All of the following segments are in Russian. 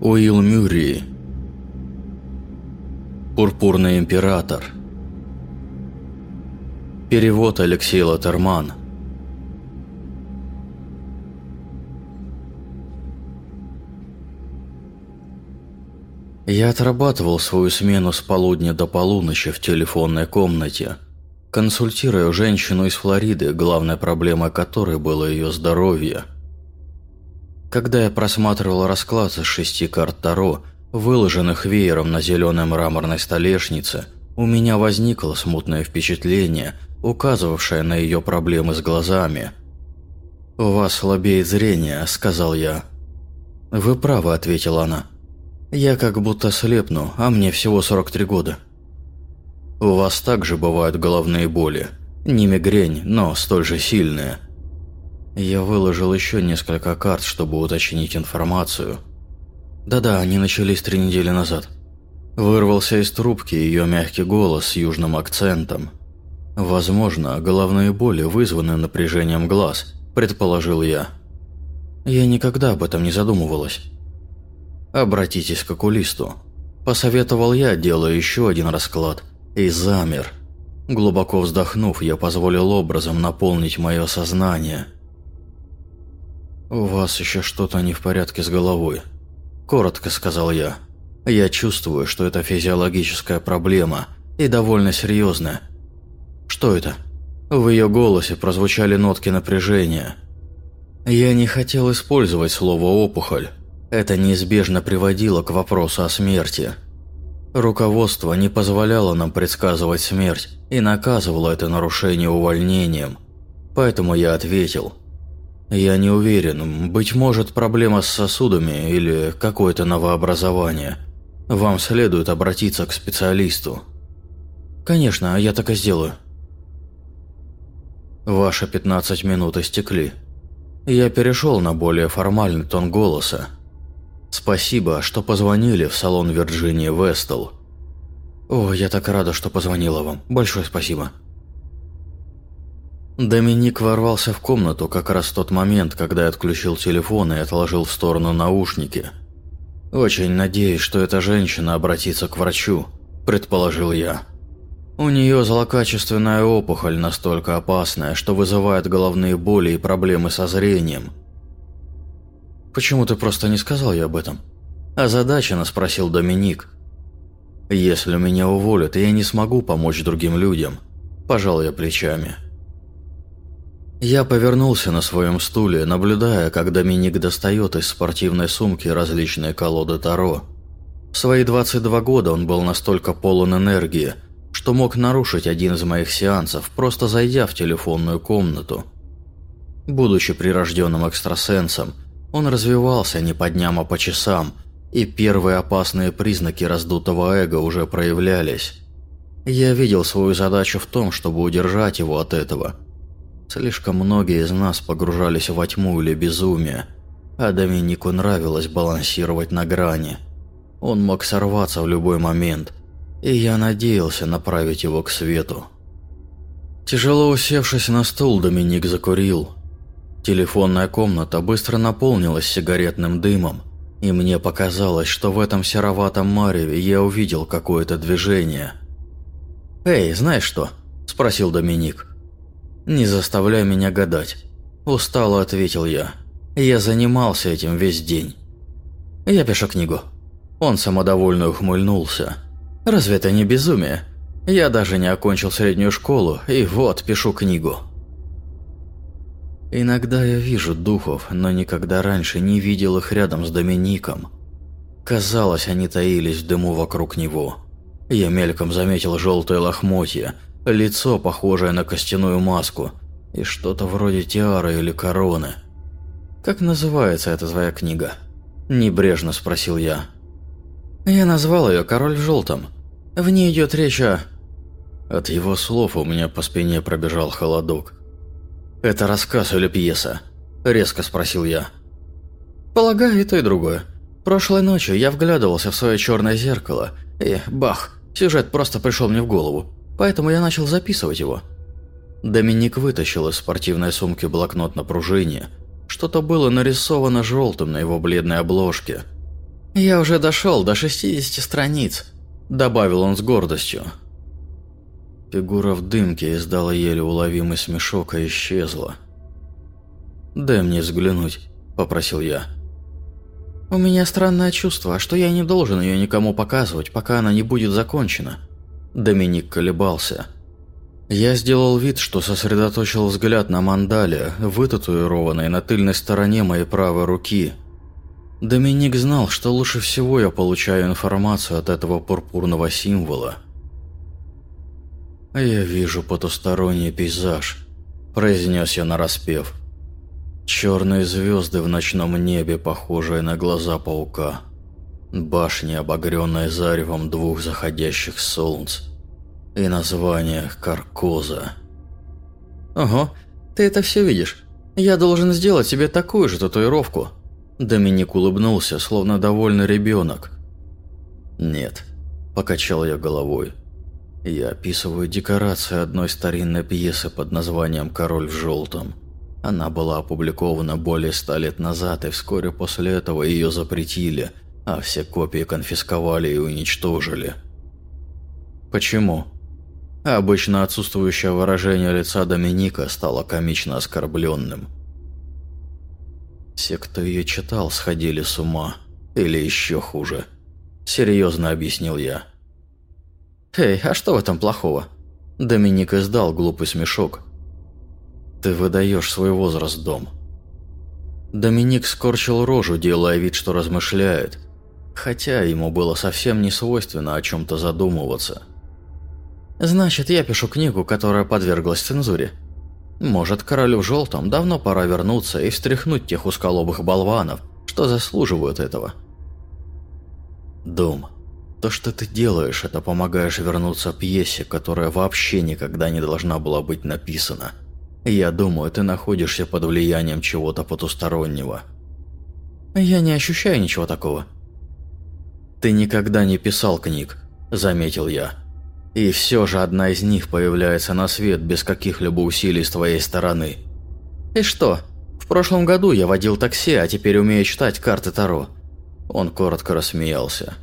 Уилл Мюррей. Пурпурный император. Перевод Алексей Латерман. Я отрабатывал свою смену с полудня до полуночи в телефонной комнате, консультируя женщину из Флориды, главной проблемой которой было ее здоровье. Когда я просматривал расклад из шести карт Таро, выложенных веером на зеленой мраморной столешнице, у меня возникло смутное впечатление, указывавшее на ее проблемы с глазами. «У вас слабеет зрение», – сказал я. «Вы правы», – ответила она. Я как будто слепну, а мне всего 43 года. У вас также бывают головные боли. Не мигрень, но столь же сильные. Я выложил еще несколько карт, чтобы уточнить информацию. Да-да, они начались три недели назад. Вырвался из трубки ее мягкий голос с южным акцентом. Возможно, головные боли вызваны напряжением глаз, предположил я. Я никогда об этом не задумывалась. Обратитесь к окулисту. Посоветовал я, делая еще один расклад, и замер. Глубоко вздохнув, я позволил образом наполнить мое сознание. «У вас еще что-то не в порядке с головой», – коротко сказал я. «Я чувствую, что это физиологическая проблема, и довольно серьезная». «Что это?» В ее голосе прозвучали нотки напряжения. Я не хотел использовать слово «опухоль», это неизбежно приводило к вопросу о смерти. Руководство не позволяло нам предсказывать смерть и наказывало это нарушение увольнением. Поэтому я ответил. Я не уверен, быть может проблема с сосудами или какое-то новообразование. Вам следует обратиться к специалисту. Конечно, я так и сделаю. Ваши 15 минут истекли. Я перешел на более формальный тон голоса. Спасибо, что позвонили в салон Вирджинии Вестел. О, я так рада, что позвонила вам. Большое спасибо. Доминик ворвался в комнату как раз в тот момент, когда я отключил телефон и отложил в сторону наушники. «Очень надеюсь, что эта женщина обратится к врачу», – предположил я. «У нее злокачественная опухоль настолько опасная, что вызывает головные боли и проблемы со зрением. «Почему ты просто не сказал ей об этом?» Озадаченно спросил Доминик. «Если меня уволят, я не смогу помочь другим людям», – пожал я плечами. Я повернулся на своем стуле, наблюдая, как Доминик достает из спортивной сумки различные колоды Таро. В свои 22 года он был настолько полон энергии, что мог нарушить один из моих сеансов, просто зайдя в телефонную комнату. Будучи прирожденным экстрасенсом, он развивался не по дням, а по часам, и первые опасные признаки раздутого эго уже проявлялись. Я видел свою задачу в том, чтобы удержать его от этого. Слишком многие из нас погружались во тьму или безумие, а Доминику нравилось балансировать на грани. Он мог сорваться в любой момент, и я надеялся направить его к свету. Тяжело усевшись на стул, Доминик закурил, Телефонная комната быстро наполнилась сигаретным дымом, и мне показалось, что в этом сероватом мареве я увидел какое-то движение. «Эй, знаешь что?» – спросил Доминик. «Не заставляй меня гадать», – устало ответил я. «Я занимался этим весь день». «Я пишу книгу». Он самодовольно ухмыльнулся. «Разве это не безумие? Я даже не окончил среднюю школу, и вот пишу книгу». Иногда я вижу духов, но никогда раньше не видел их рядом с Домиником. Казалось, они таились в дыму вокруг него. Я мельком заметил желтое лохмотье, лицо, похожее на костяную маску, и что-то вроде тиары или короны. «Как называется эта твоя книга?» – небрежно спросил я. Я назвал ее «Король в желтом». В ней идет речь о... От его слов у меня по спине пробежал холодок. «Это рассказ или пьеса?» – резко спросил я. «Полагаю, и то, и другое. Прошлой ночью я вглядывался в свое черное зеркало, и бах, сюжет просто пришел мне в голову, поэтому я начал записывать его». Доминик вытащил из спортивной сумки блокнот на пружине. Что-то было нарисовано желтым на его бледной обложке. «Я уже дошел до 60 страниц», – добавил он с гордостью. Фигура в дымке издала еле уловимый смешок и исчезла. «Дай мне взглянуть», – попросил я. «У меня странное чувство, что я не должен ее никому показывать, пока она не будет закончена». Доминик колебался. Я сделал вид, что сосредоточил взгляд на мандале, вытатуированной на тыльной стороне моей правой руки. Доминик знал, что лучше всего я получаю информацию от этого пурпурного символа. «Я вижу потусторонний пейзаж», – произнес я нараспев. Черные звезды в ночном небе, похожие на глаза паука. Башни, обогренные заревом двух заходящих солнц. И название Каркоза. «Ого, ты это все видишь? Я должен сделать себе такую же татуировку». Доминик улыбнулся, словно довольный ребенок. «Нет», – покачал я головой. «Я описываю декорации одной старинной пьесы под названием «Король в желтом». Она была опубликована более ста лет назад, и вскоре после этого ее запретили, а все копии конфисковали и уничтожили. Почему? Обычно отсутствующее выражение лица Доминика стало комично оскорбленным. Все, кто ее читал, сходили с ума. Или еще хуже. Серьезно объяснил я. «Эй, а что в этом плохого?» Доминик издал глупый смешок, «Ты выдаешь свой возраст, дом». Доминик скорчил рожу, делая вид, что размышляет, хотя ему было совсем не свойственно о чем-то задумываться. «Значит, я пишу книгу, которая подверглась цензуре. Может, королю в желтом давно пора вернуться и встряхнуть тех усколобых болванов, что заслуживают этого». «Дом, то, что ты делаешь, это помогаешь вернуться пьесе, которая вообще никогда не должна была быть написана». Я думаю, ты находишься под влиянием чего-то потустороннего. Я не ощущаю ничего такого. Ты никогда не писал книг, заметил я. И все же одна из них появляется на свет без каких-либо усилий с твоей стороны. И что? В прошлом году я водил такси, а теперь умею читать карты Таро. Он коротко рассмеялся.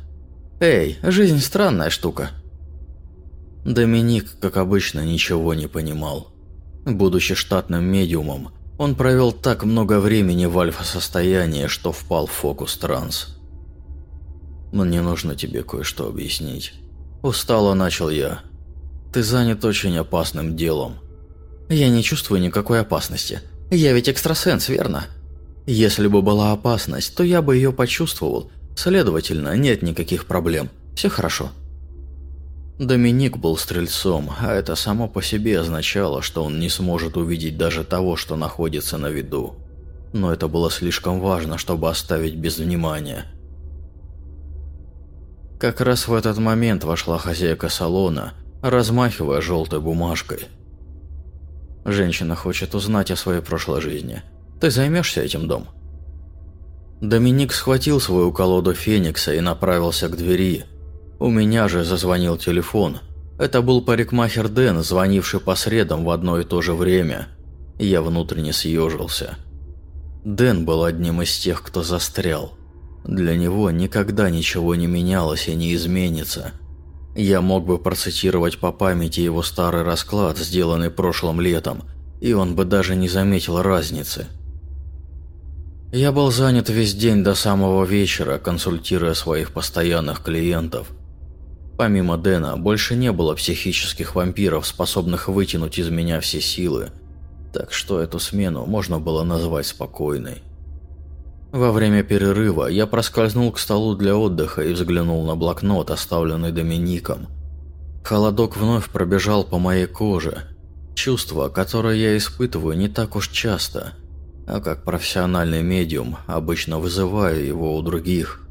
Эй, жизнь странная штука. Доминик, как обычно, ничего не понимал. Будучи штатным медиумом, он провел так много времени в альфа-состоянии, что впал в фокус транс. «Мне нужно тебе кое-что объяснить». Устало начал я. «Ты занят очень опасным делом». «Я не чувствую никакой опасности. Я ведь экстрасенс, верно?» «Если бы была опасность, то я бы ее почувствовал. Следовательно, нет никаких проблем. Все хорошо». Доминик был стрельцом, а это само по себе означало, что он не сможет увидеть даже того, что находится на виду. Но это было слишком важно, чтобы оставить без внимания. Как раз в этот момент вошла хозяйка салона, размахивая желтой бумажкой. «Женщина хочет узнать о своей прошлой жизни. Ты займешься этим, дом?» Доминик схватил свою колоду Феникса и направился к двери, у меня же зазвонил телефон. Это был парикмахер Дэн, звонивший по средам в одно и то же время. Я внутренне съежился. Дэн был одним из тех, кто застрял. Для него никогда ничего не менялось и не изменится. Я мог бы процитировать по памяти его старый расклад, сделанный прошлым летом, и он бы даже не заметил разницы. Я был занят весь день до самого вечера, консультируя своих постоянных клиентов – Помимо Дэна, больше не было психических вампиров, способных вытянуть из меня все силы, так что эту смену можно было назвать спокойной. Во время перерыва я проскользнул к столу для отдыха и взглянул на блокнот, оставленный Домиником. Холодок вновь пробежал по моей коже. Чувство, которое я испытываю не так уж часто, а как профессиональный медиум обычно вызываю его у других –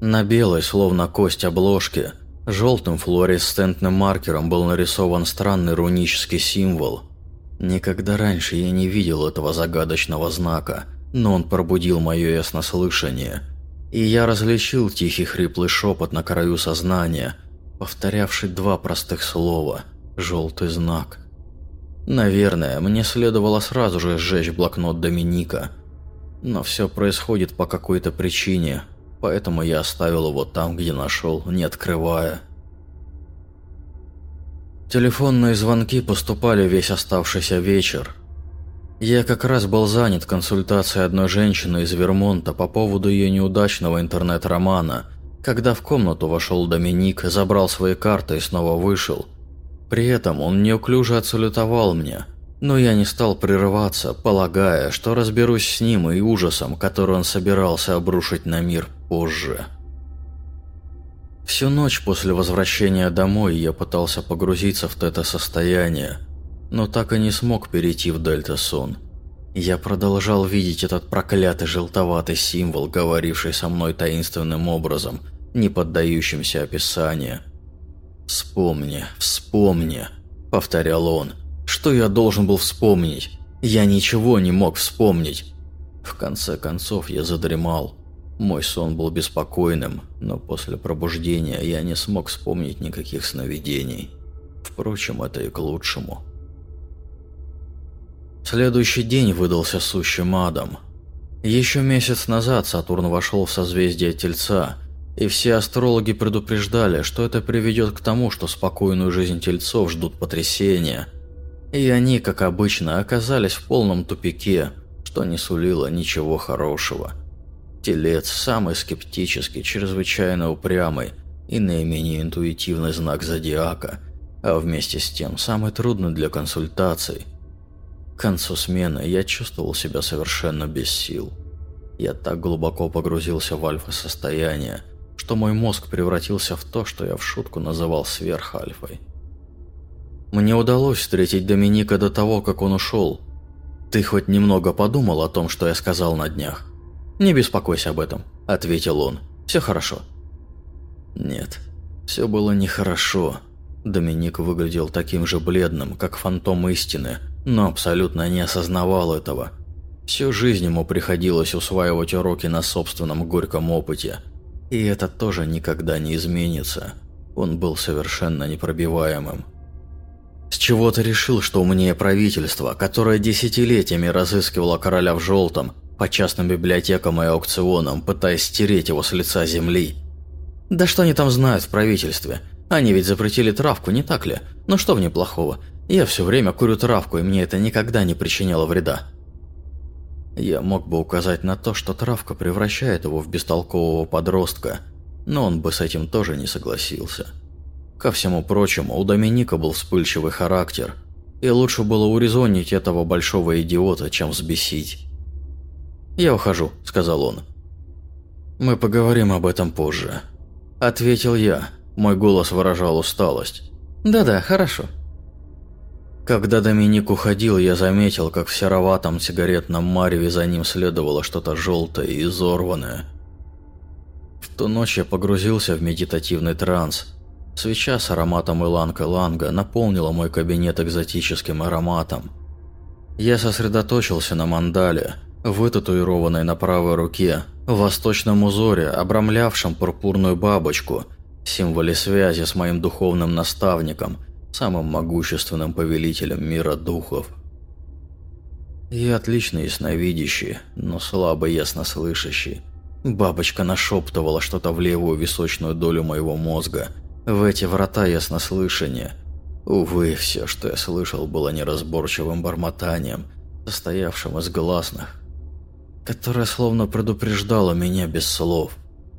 на белой, словно кость обложке, желтым флуоресцентным маркером был нарисован странный рунический символ. Никогда раньше я не видел этого загадочного знака, но он пробудил мое яснослышание. И я различил тихий хриплый шепот на краю сознания, повторявший два простых слова «желтый знак». Наверное, мне следовало сразу же сжечь блокнот Доминика. Но все происходит по какой-то причине – поэтому я оставил его там, где нашел, не открывая. Телефонные звонки поступали весь оставшийся вечер. Я как раз был занят консультацией одной женщины из Вермонта по поводу ее неудачного интернет-романа, когда в комнату вошел Доминик, забрал свои карты и снова вышел. При этом он неуклюже отсалютовал мне, но я не стал прерываться, полагая, что разберусь с ним и ужасом, который он собирался обрушить на мир позже. Всю ночь после возвращения домой я пытался погрузиться в это состояние, но так и не смог перейти в дельта-сон. Я продолжал видеть этот проклятый желтоватый символ, говоривший со мной таинственным образом, не поддающимся описанию. «Вспомни, вспомни», — повторял он, — «что я должен был вспомнить? Я ничего не мог вспомнить». В конце концов я задремал. Мой сон был беспокойным, но после пробуждения я не смог вспомнить никаких сновидений. Впрочем, это и к лучшему. Следующий день выдался сущим адом. Еще месяц назад Сатурн вошел в созвездие Тельца, и все астрологи предупреждали, что это приведет к тому, что спокойную жизнь Тельцов ждут потрясения. И они, как обычно, оказались в полном тупике, что не сулило ничего хорошего – Телец – самый скептический, чрезвычайно упрямый и наименее интуитивный знак зодиака, а вместе с тем самый трудный для консультаций. К концу смены я чувствовал себя совершенно без сил. Я так глубоко погрузился в альфа-состояние, что мой мозг превратился в то, что я в шутку называл сверхальфой. Мне удалось встретить Доминика до того, как он ушел. Ты хоть немного подумал о том, что я сказал на днях? «Не беспокойся об этом», – ответил он. «Все хорошо». Нет, все было нехорошо. Доминик выглядел таким же бледным, как фантом истины, но абсолютно не осознавал этого. Всю жизнь ему приходилось усваивать уроки на собственном горьком опыте. И это тоже никогда не изменится. Он был совершенно непробиваемым. С чего ты решил, что умнее правительство, которое десятилетиями разыскивало короля в желтом, по частным библиотекам и аукционам, пытаясь стереть его с лица земли. Да что они там знают в правительстве? Они ведь запретили травку, не так ли? Ну что в ней плохого? Я все время курю травку, и мне это никогда не причиняло вреда. Я мог бы указать на то, что травка превращает его в бестолкового подростка, но он бы с этим тоже не согласился. Ко всему прочему, у Доминика был вспыльчивый характер, и лучше было урезонить этого большого идиота, чем взбесить. «Я ухожу», – сказал он. «Мы поговорим об этом позже», – ответил я. Мой голос выражал усталость. «Да-да, хорошо». Когда Доминик уходил, я заметил, как в сероватом сигаретном мареве за ним следовало что-то желтое и изорванное. В ту ночь я погрузился в медитативный транс. Свеча с ароматом иланга-ланга наполнила мой кабинет экзотическим ароматом. Я сосредоточился на мандале – вытатуированной на правой руке, в восточном узоре, обрамлявшем пурпурную бабочку, символе связи с моим духовным наставником, самым могущественным повелителем мира духов. Я отличный ясновидящий, но слабо яснослышащий. Бабочка нашептывала что-то в левую височную долю моего мозга, в эти врата яснослышания. Увы, все, что я слышал, было неразборчивым бормотанием, состоявшим из гласных, которая словно предупреждала меня без слов.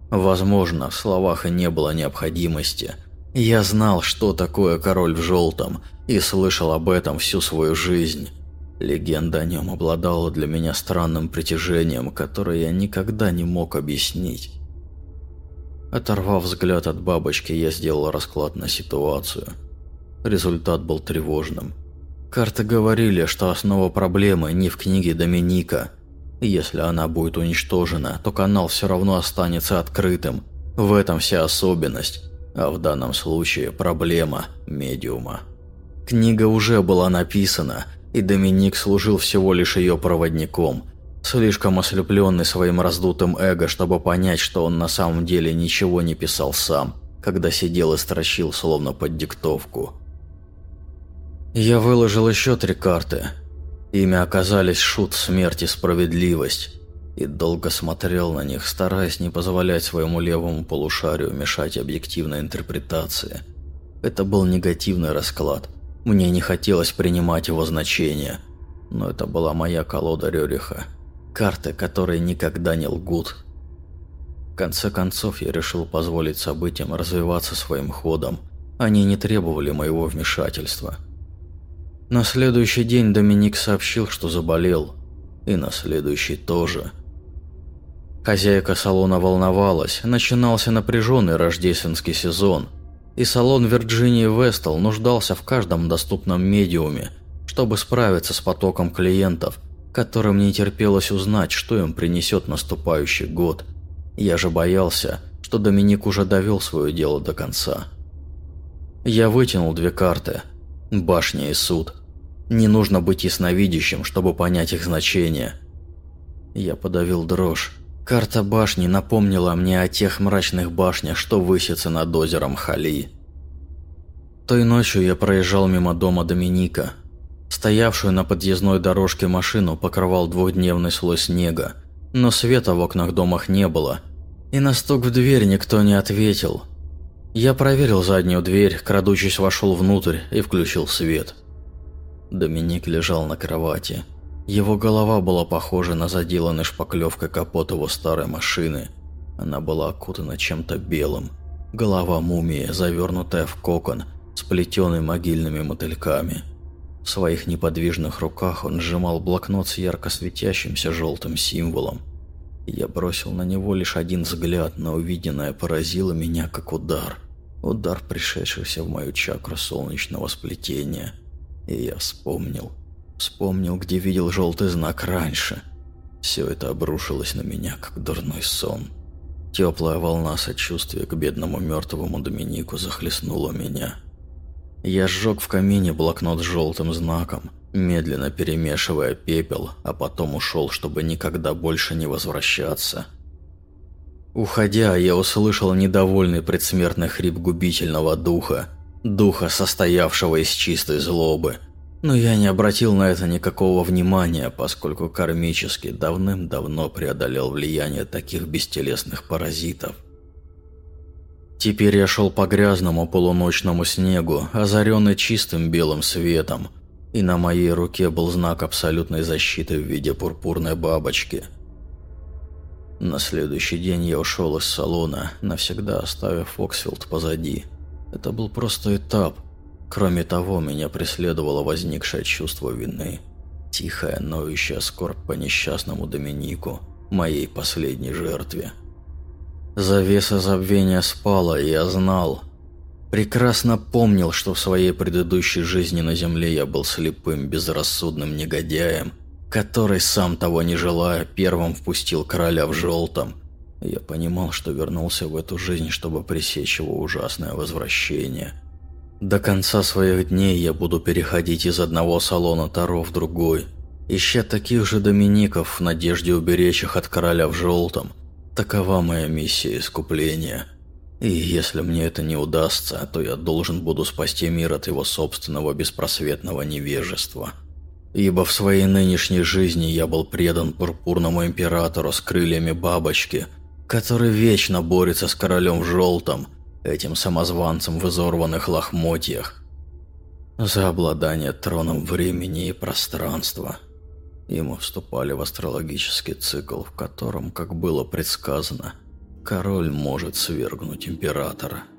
Возможно, в словах и не было необходимости. Я знал, что такое король в желтом, и слышал об этом всю свою жизнь. Легенда о нем обладала для меня странным притяжением, которое я никогда не мог объяснить. Оторвав взгляд от бабочки, я сделал расклад на ситуацию. Результат был тревожным. Карты говорили, что основа проблемы не в книге Доминика, если она будет уничтожена, то канал все равно останется открытым. В этом вся особенность. А в данном случае проблема медиума. Книга уже была написана, и Доминик служил всего лишь ее проводником. Слишком ослепленный своим раздутым эго, чтобы понять, что он на самом деле ничего не писал сам, когда сидел и строчил словно под диктовку. Я выложил еще три карты, Ими оказались Шут, Смерть и Справедливость. И долго смотрел на них, стараясь не позволять своему левому полушарию мешать объективной интерпретации. Это был негативный расклад. Мне не хотелось принимать его значение, но это была моя колода Рёриха. Карты, которые никогда не лгут. В конце концов, я решил позволить событиям развиваться своим ходом. Они не требовали моего вмешательства. На следующий день Доминик сообщил, что заболел. И на следующий тоже – Хозяйка салона волновалась, начинался напряженный рождественский сезон, и салон Вирджинии Вестел нуждался в каждом доступном медиуме, чтобы справиться с потоком клиентов, которым не терпелось узнать, что им принесет наступающий год. Я же боялся, что Доминик уже довел свое дело до конца. Я вытянул две карты – башня и суд. Не нужно быть ясновидящим, чтобы понять их значение. Я подавил дрожь, Карта башни напомнила мне о тех мрачных башнях, что высятся над озером Хали. Той ночью я проезжал мимо дома Доминика. Стоявшую на подъездной дорожке машину покрывал двухдневный слой снега, но света в окнах домах не было, и на стук в дверь никто не ответил. Я проверил заднюю дверь, крадучись вошел внутрь и включил свет. Доминик лежал на кровати. Его голова была похожа на заделанный шпаклевкой капот его старой машины. Она была окутана чем-то белым. Голова мумии, завернутая в кокон, сплетенный могильными мотыльками. В своих неподвижных руках он сжимал блокнот с ярко светящимся желтым символом. Я бросил на него лишь один взгляд, но увиденное поразило меня как удар. Удар, пришедшийся в мою чакру солнечного сплетения. И я вспомнил. Вспомнил, где видел желтый знак раньше. Все это обрушилось на меня, как дурной сон. Теплая волна сочувствия к бедному мертвому Доминику захлестнула меня. Я сжег в камине блокнот с желтым знаком, медленно перемешивая пепел, а потом ушел, чтобы никогда больше не возвращаться. Уходя, я услышал недовольный предсмертный хрип губительного духа, духа, состоявшего из чистой злобы – но я не обратил на это никакого внимания, поскольку кармически давным-давно преодолел влияние таких бестелесных паразитов. Теперь я шел по грязному полуночному снегу, озаренный чистым белым светом, и на моей руке был знак абсолютной защиты в виде пурпурной бабочки. На следующий день я ушел из салона, навсегда оставив Фоксфилд позади. Это был просто этап – Кроме того, меня преследовало возникшее чувство вины. Тихая, ноющая скорбь по несчастному Доминику, моей последней жертве. Завеса забвения спала, и я знал, прекрасно помнил, что в своей предыдущей жизни на земле я был слепым, безрассудным негодяем, который, сам того не желая, первым впустил короля в желтом. Я понимал, что вернулся в эту жизнь, чтобы пресечь его ужасное возвращение – до конца своих дней я буду переходить из одного салона Таро в другой, ища таких же домиников в надежде уберечь их от короля в желтом. Такова моя миссия искупления. И если мне это не удастся, то я должен буду спасти мир от его собственного беспросветного невежества. Ибо в своей нынешней жизни я был предан пурпурному императору с крыльями бабочки, который вечно борется с королем в желтом – этим самозванцем в изорванных лохмотьях, за обладание троном времени и пространства. Ему вступали в астрологический цикл, в котором, как было предсказано, король может свергнуть императора –